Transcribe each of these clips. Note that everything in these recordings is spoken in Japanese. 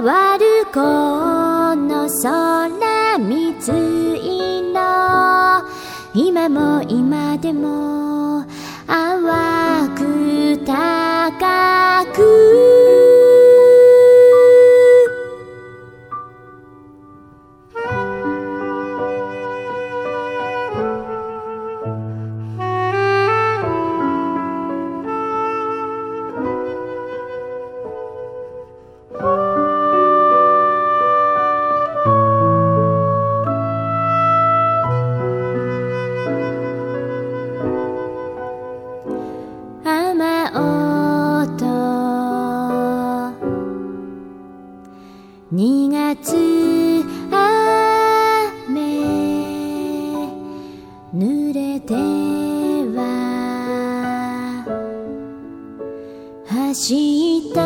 わるこの空水色今も今でも淡く高く夏雨濡れては走った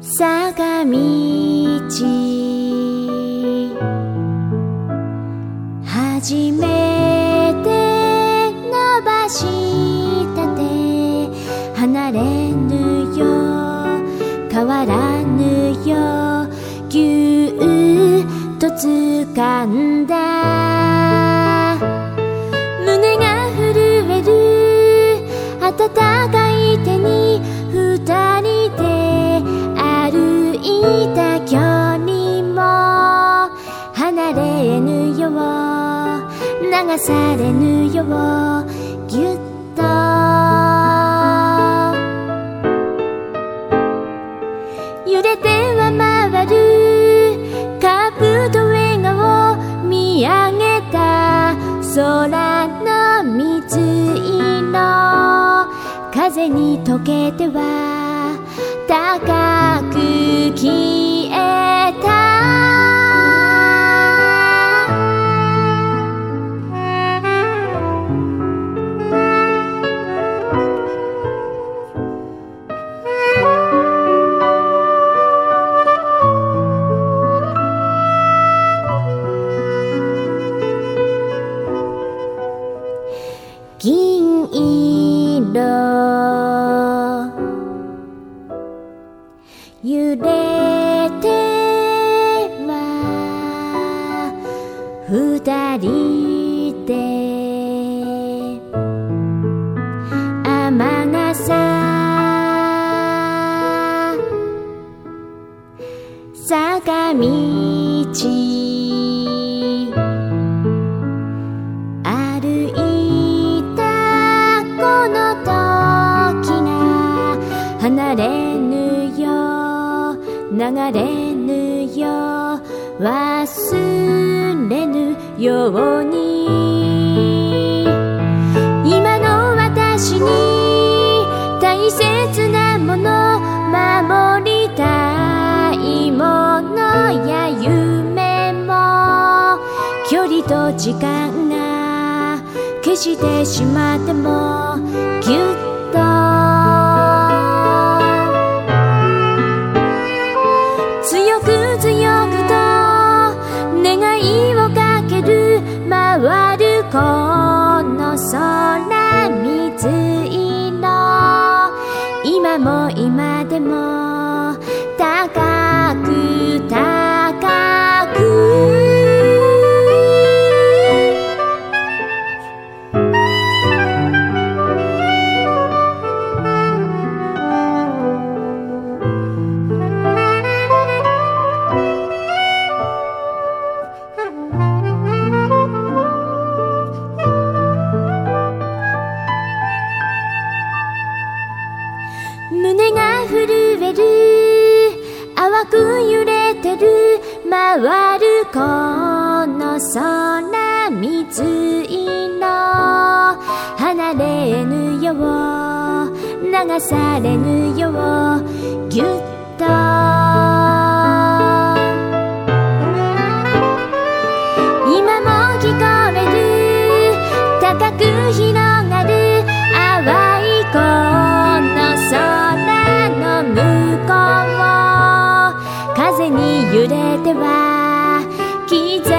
坂道れぬよ流されぬよぎゅっと揺れては回るカップと笑顔見上げた空の水色風に溶けては高く消え揺れては二人で。天笠坂道。流れぬよ忘れぬように。今の私に大切なもの守りたいものや夢も距離と時間が消してしまってもぎゅっこの空水色今も今でもる。淡く揺れてる。回るこの空水色。離れぬよう。流されぬよぎゅっと。揺れては刻